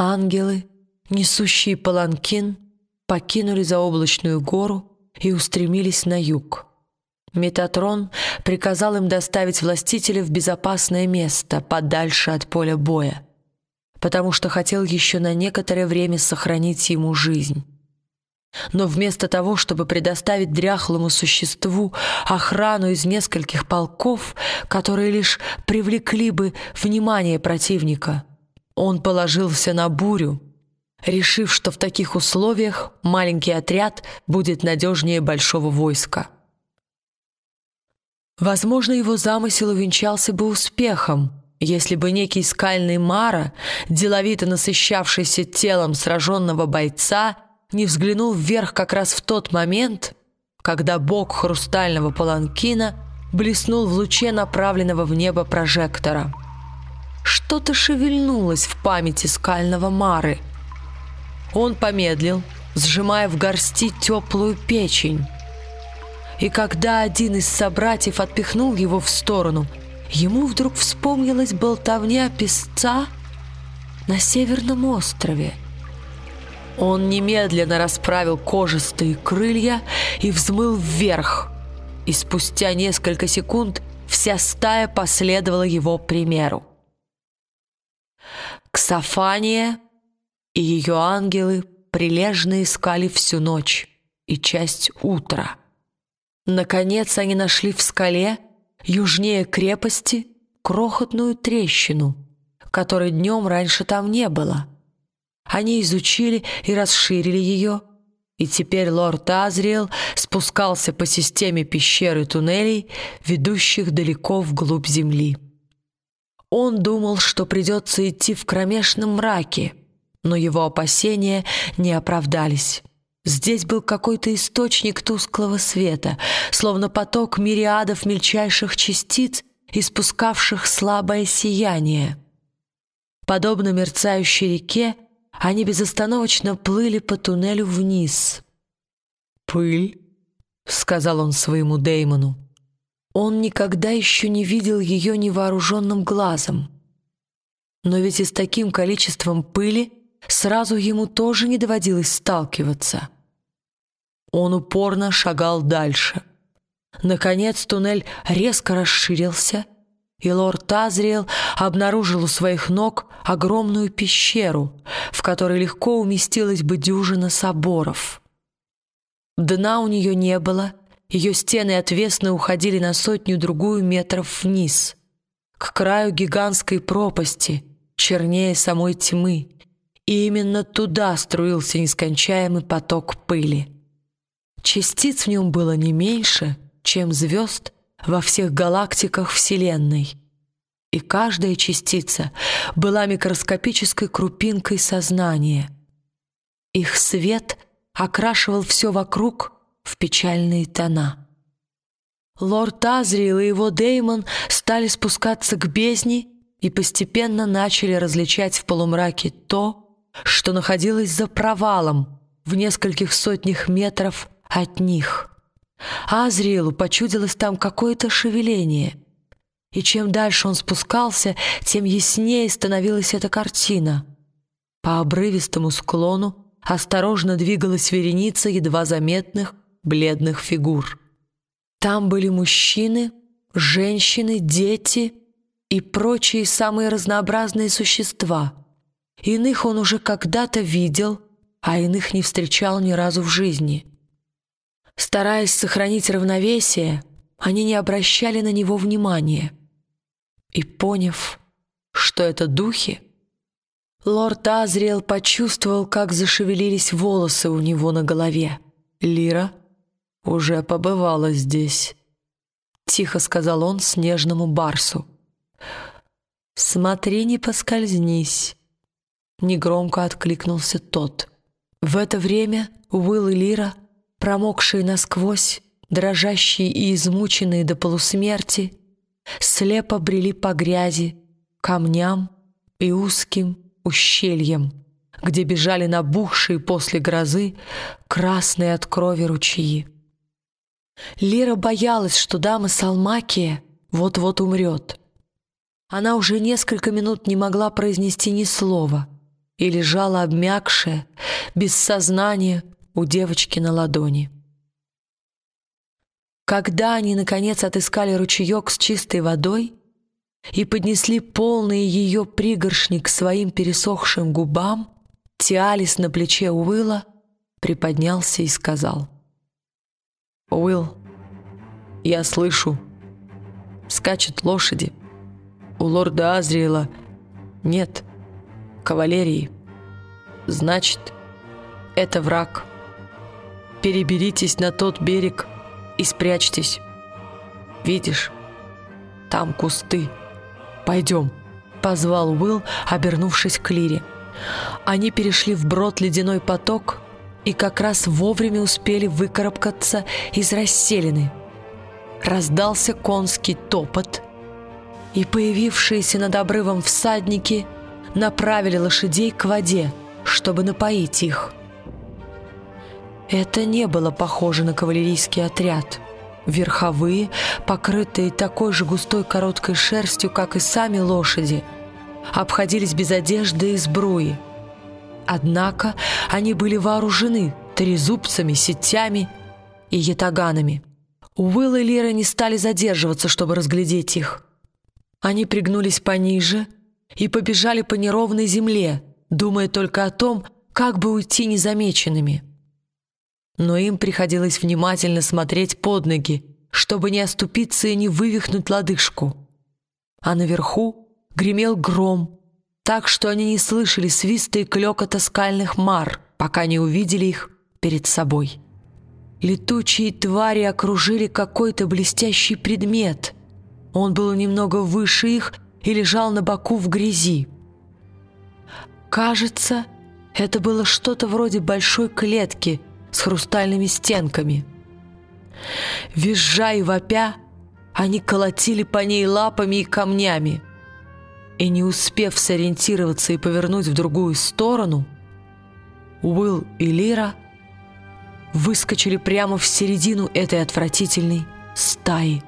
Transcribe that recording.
Ангелы, несущие паланкин, покинули заоблачную гору и устремились на юг. Метатрон приказал им доставить властителя в безопасное место, подальше от поля боя, потому что хотел еще на некоторое время сохранить ему жизнь. Но вместо того, чтобы предоставить дряхлому существу охрану из нескольких полков, которые лишь привлекли бы внимание противника, он положился на бурю, решив, что в таких условиях маленький отряд будет надежнее большого войска. Возможно, его замысел увенчался бы успехом, если бы некий скальный Мара, деловито насыщавшийся телом сраженного бойца, не взглянул вверх как раз в тот момент, когда бок хрустального паланкина блеснул в луче направленного в небо прожектора. Что-то шевельнулось в памяти скального Мары. Он помедлил, сжимая в горсти теплую печень. И когда один из собратьев отпихнул его в сторону, ему вдруг вспомнилась болтовня песца на Северном острове — он немедленно расправил кожистые крылья и взмыл вверх. И спустя несколько секунд вся стая последовала его примеру. Ксофания и ее ангелы прилежно искали всю ночь и часть утра. Наконец они нашли в скале, южнее крепости, крохотную трещину, которой днем раньше там не было — они изучили и расширили ее, и теперь лорд Азриэл спускался по системе пещер и туннелей, ведущих далеко вглубь земли. Он думал, что придется идти в кромешном мраке, но его опасения не оправдались. Здесь был какой-то источник тусклого света, словно поток мириадов мельчайших частиц, испускавших слабое сияние. Подобно мерцающей реке, они безостановочно плыли по туннелю вниз. «Пыль», — сказал он своему Деймону. Он никогда еще не видел ее невооруженным глазом. Но ведь и с таким количеством пыли сразу ему тоже не доводилось сталкиваться. Он упорно шагал дальше. Наконец туннель резко расширился — и лорд Азриэл обнаружил у своих ног огромную пещеру, в которой легко уместилась бы дюжина соборов. Дна у нее не было, ее стены отвесно уходили на сотню-другую метров вниз, к краю гигантской пропасти, чернее самой тьмы, и именно туда струился нескончаемый поток пыли. Частиц в нем было не меньше, чем звезд — во всех галактиках Вселенной. И каждая частица была микроскопической крупинкой сознания. Их свет окрашивал все вокруг в печальные тона. Лорд Азриэл и его Деймон стали спускаться к бездне и постепенно начали различать в полумраке то, что находилось за провалом в нескольких сотнях метров от них — Азриэлу почудилось там какое-то шевеление. И чем дальше он спускался, тем яснее становилась эта картина. По обрывистому склону осторожно двигалась вереница едва заметных бледных фигур. Там были мужчины, женщины, дети и прочие самые разнообразные существа. Иных он уже когда-то видел, а иных не встречал ни разу в жизни — Стараясь сохранить равновесие, они не обращали на него внимания. И поняв, что это духи, лорд Азриэл почувствовал, как зашевелились волосы у него на голове. Лира уже побывала здесь. Тихо сказал он снежному барсу. «Смотри, не поскользнись!» Негромко откликнулся тот. В это время Уилл и Лира — промокшие насквозь, дрожащие и измученные до полусмерти, слепо брели по грязи, камням и узким ущельям, где бежали набухшие после грозы красные от крови ручьи. Лира боялась, что дама Салмакия вот-вот умрет. Она уже несколько минут не могла произнести ни слова, и лежала обмякшая, без сознания у девочки на ладони. Когда они, наконец, отыскали ручеек с чистой водой и поднесли полные ее пригоршни к своим пересохшим губам, Тиалис на плече Уилла приподнялся и сказал. «Уилл, я слышу, скачут лошади. У лорда Азриэла нет кавалерии. Значит, это враг. Переберитесь на тот берег и спрячьтесь. Видишь, там кусты. Пойдем, позвал Уилл, обернувшись к Лире. Они перешли в брод ледяной поток и как раз вовремя успели выкарабкаться из расселины. Раздался конский топот, и появившиеся над обрывом всадники направили лошадей к воде, чтобы напоить их. Это не было похоже на кавалерийский отряд. Верховые, покрытые такой же густой короткой шерстью, как и сами лошади, обходились без одежды и сбруи. Однако они были вооружены трезубцами, сетями и ятаганами. Уилл и Лера не стали задерживаться, чтобы разглядеть их. Они пригнулись пониже и побежали по неровной земле, думая только о том, как бы уйти незамеченными. Но им приходилось внимательно смотреть под ноги, чтобы не оступиться и не вывихнуть лодыжку. А наверху гремел гром, так что они не слышали свиста и клёкота скальных мар, пока не увидели их перед собой. Летучие твари окружили какой-то блестящий предмет. Он был немного выше их и лежал на боку в грязи. Кажется, это было что-то вроде большой клетки с хрустальными стенками. Визжа и вопя, они колотили по ней лапами и камнями и не успев сориентироваться и повернуть в другую сторону, Уилл и Лира выскочили прямо в середину этой отвратительной стаи.